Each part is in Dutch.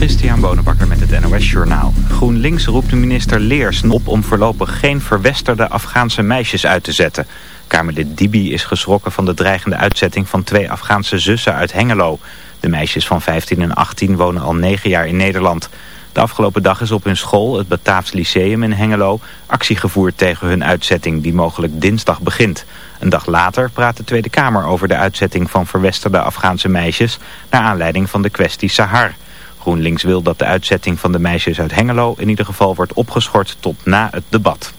Christian Bonenbakker met het NOS Journaal. GroenLinks roept minister Leers op om voorlopig geen verwesterde Afghaanse meisjes uit te zetten. Kamerlid Dibi is geschrokken van de dreigende uitzetting van twee Afghaanse zussen uit Hengelo. De meisjes van 15 en 18 wonen al negen jaar in Nederland. De afgelopen dag is op hun school, het Bataafs Lyceum in Hengelo, actie gevoerd tegen hun uitzetting die mogelijk dinsdag begint. Een dag later praat de Tweede Kamer over de uitzetting van verwesterde Afghaanse meisjes naar aanleiding van de kwestie Sahar. GroenLinks wil dat de uitzetting van de meisjes uit Hengelo in ieder geval wordt opgeschort tot na het debat.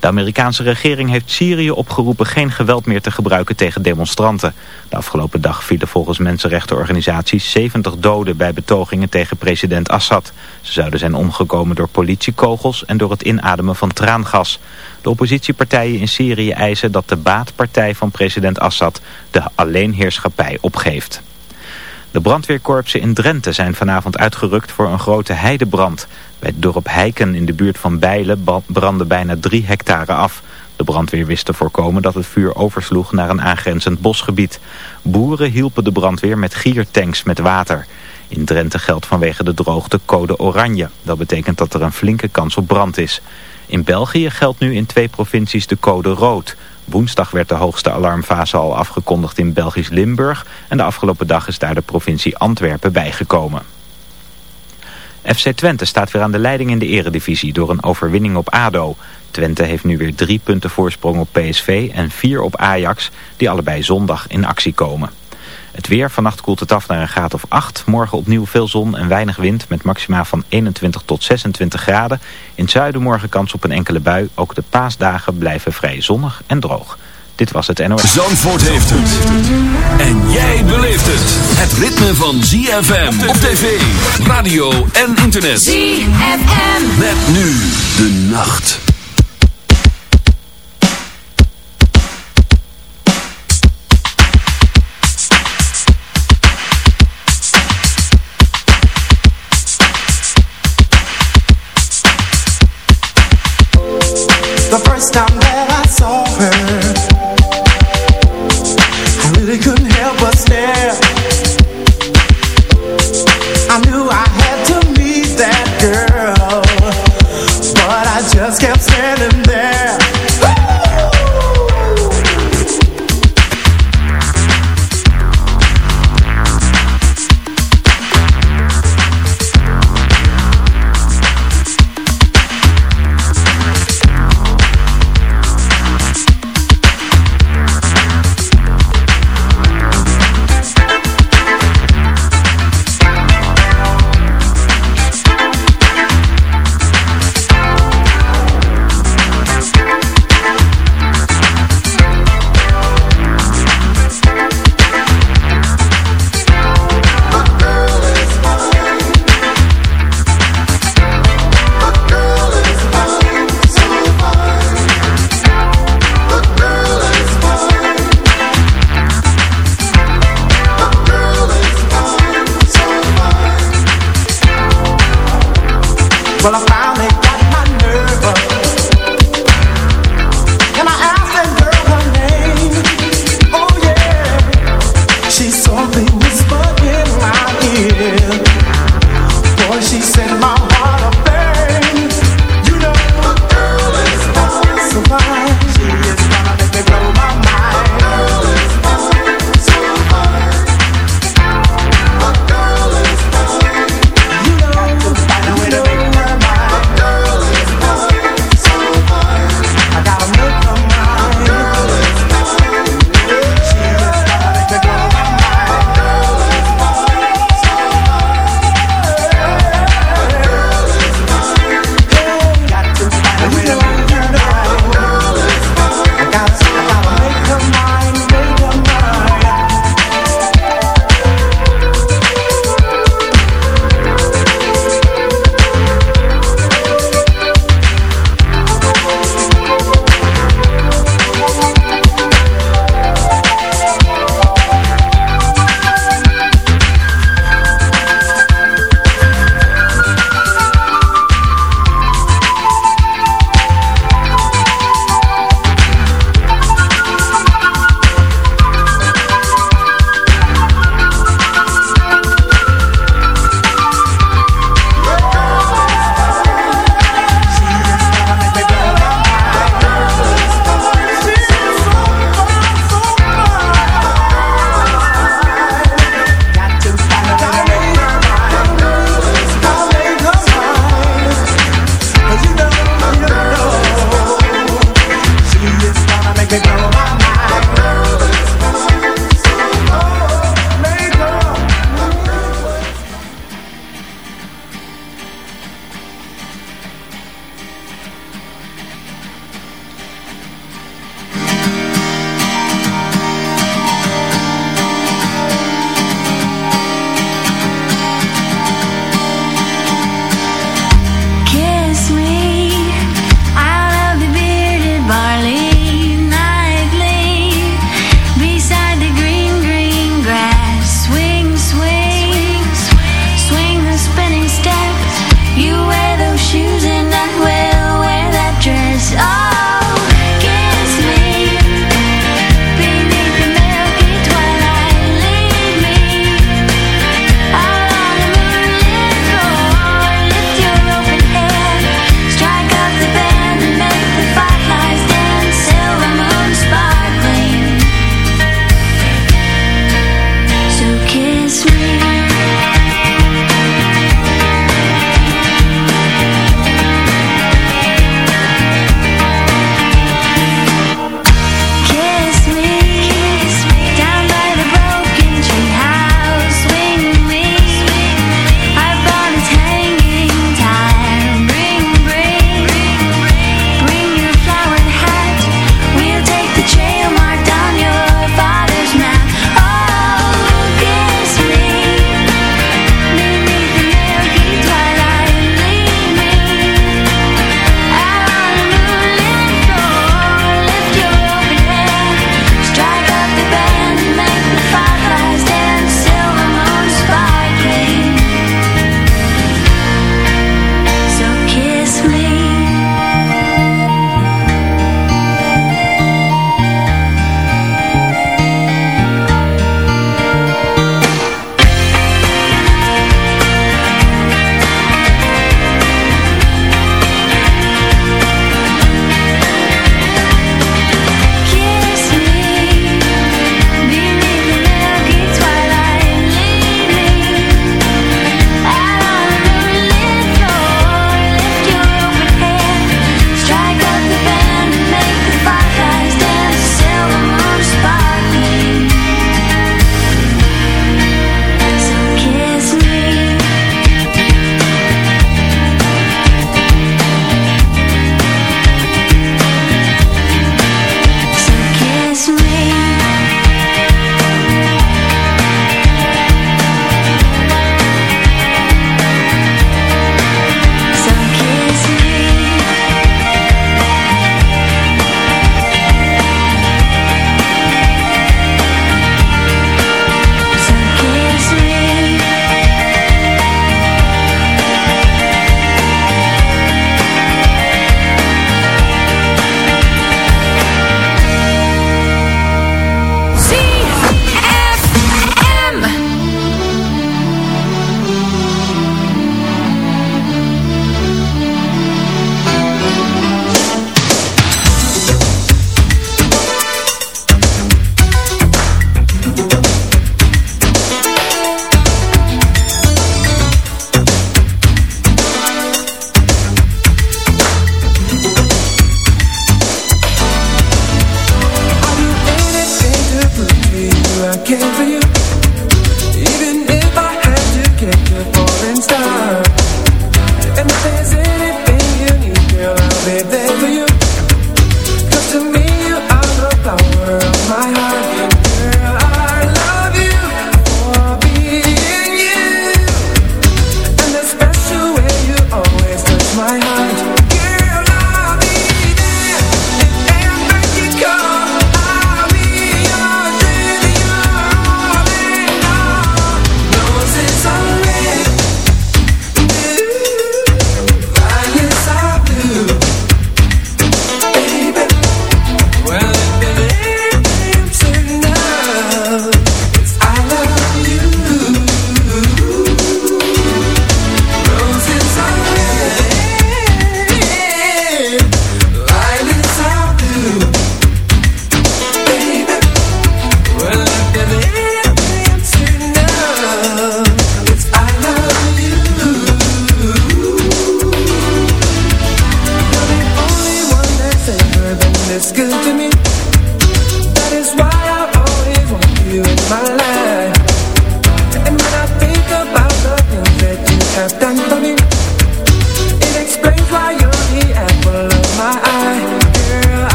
De Amerikaanse regering heeft Syrië opgeroepen geen geweld meer te gebruiken tegen demonstranten. De afgelopen dag vielen volgens mensenrechtenorganisaties 70 doden bij betogingen tegen president Assad. Ze zouden zijn omgekomen door politiekogels en door het inademen van traangas. De oppositiepartijen in Syrië eisen dat de baatpartij van president Assad de alleenheerschappij opgeeft. De brandweerkorpsen in Drenthe zijn vanavond uitgerukt voor een grote heidebrand. Bij het dorp Heiken in de buurt van Bijlen brandde bijna drie hectare af. De brandweer wist te voorkomen dat het vuur oversloeg naar een aangrenzend bosgebied. Boeren hielpen de brandweer met giertanks met water. In Drenthe geldt vanwege de droogte code oranje. Dat betekent dat er een flinke kans op brand is. In België geldt nu in twee provincies de code rood. Woensdag werd de hoogste alarmfase al afgekondigd in Belgisch Limburg... en de afgelopen dag is daar de provincie Antwerpen bijgekomen. FC Twente staat weer aan de leiding in de eredivisie door een overwinning op ADO. Twente heeft nu weer drie punten voorsprong op PSV en vier op Ajax... die allebei zondag in actie komen. Het weer, vannacht koelt het af naar een graad of 8. Morgen opnieuw veel zon en weinig wind met maxima van 21 tot 26 graden. In het zuiden morgen kans op een enkele bui. Ook de paasdagen blijven vrij zonnig en droog. Dit was het NOS. Zandvoort heeft het. En jij beleeft het. Het ritme van ZFM op tv, radio en internet. ZFM. Met nu de nacht. The first time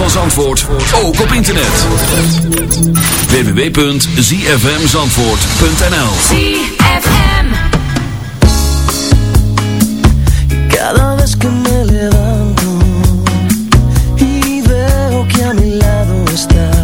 van Zandvoort ook op internet. www.zfmzandvoort.nl ZFM Cada vez que me levanto Y veo que a mi lado está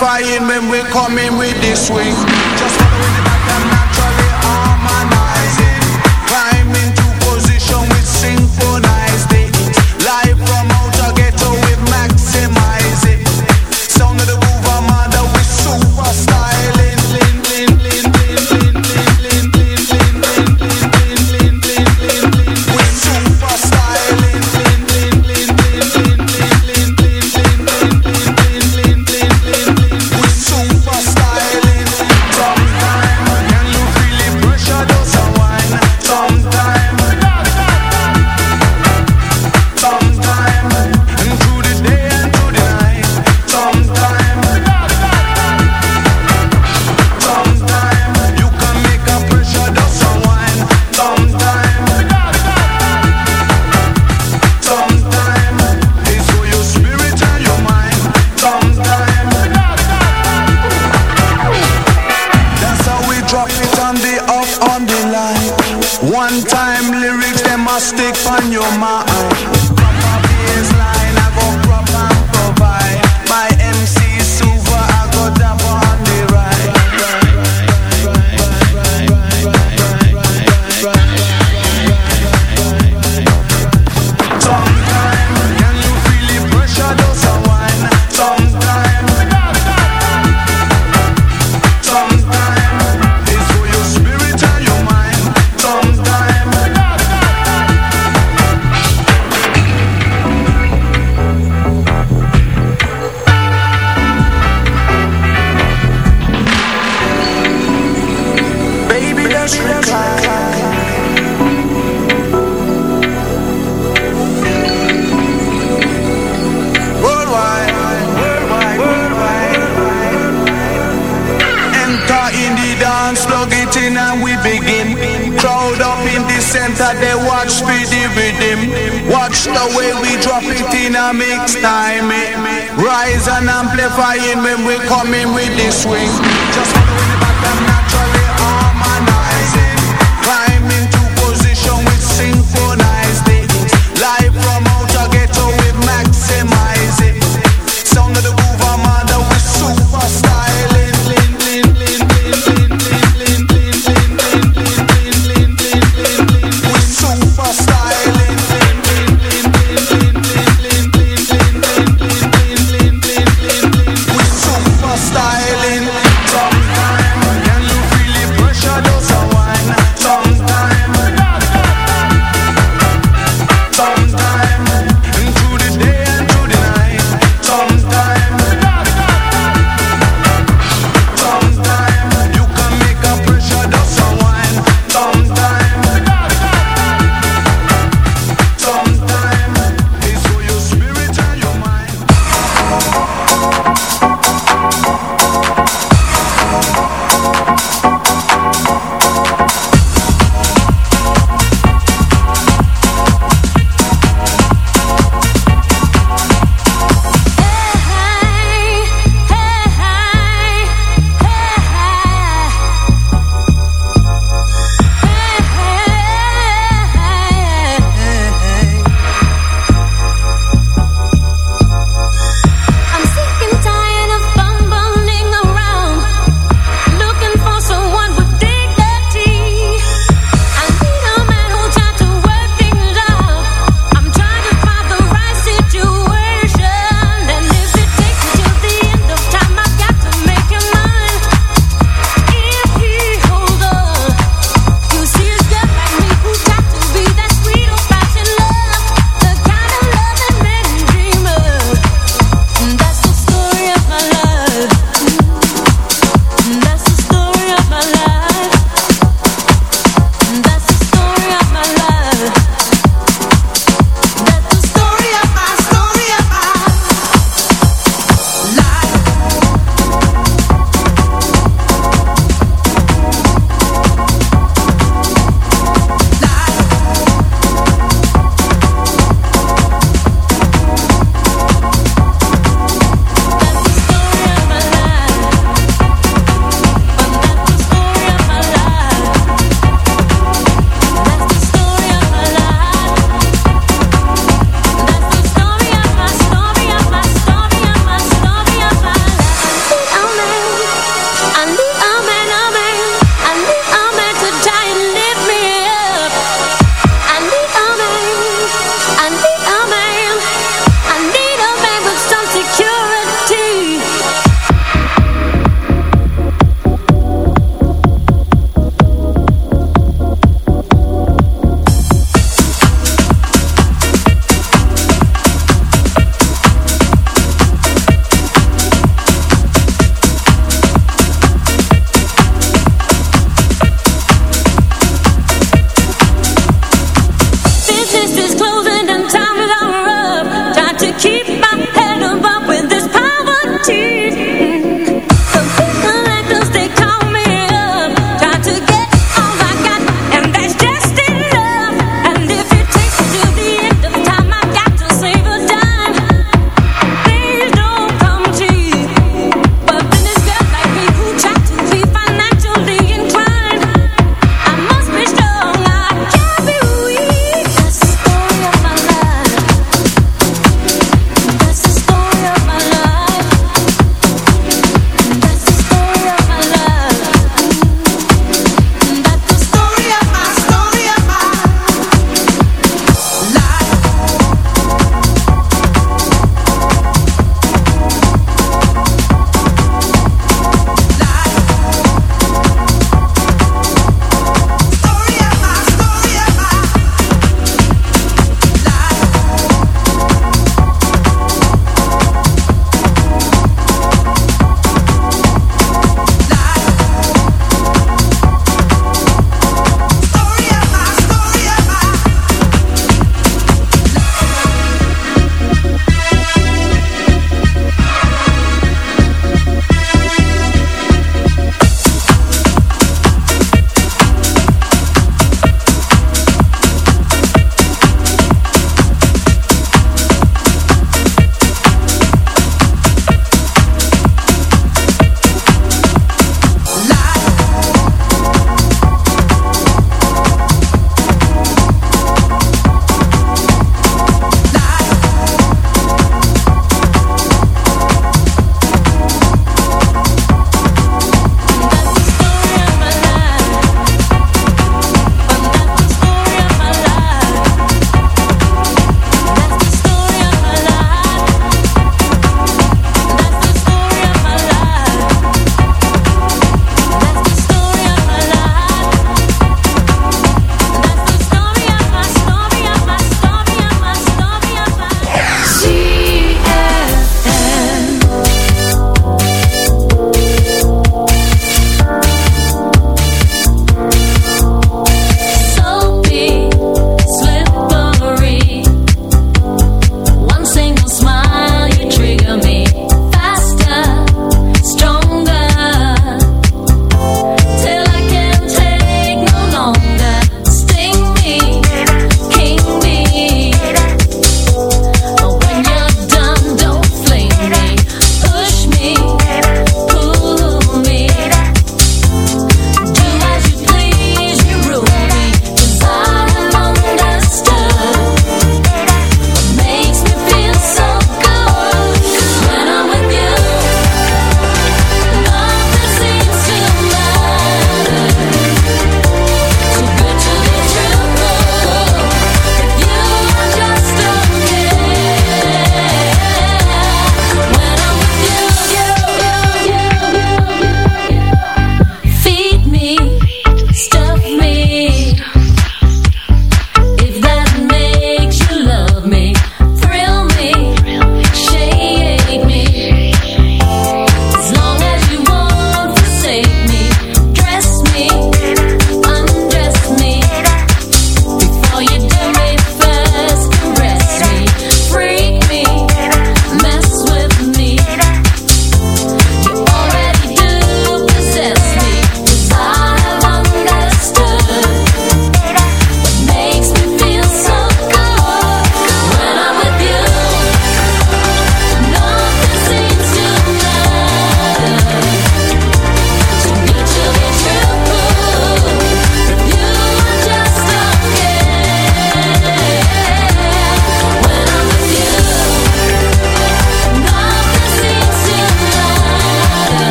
amplifying when we come in with this swing. Just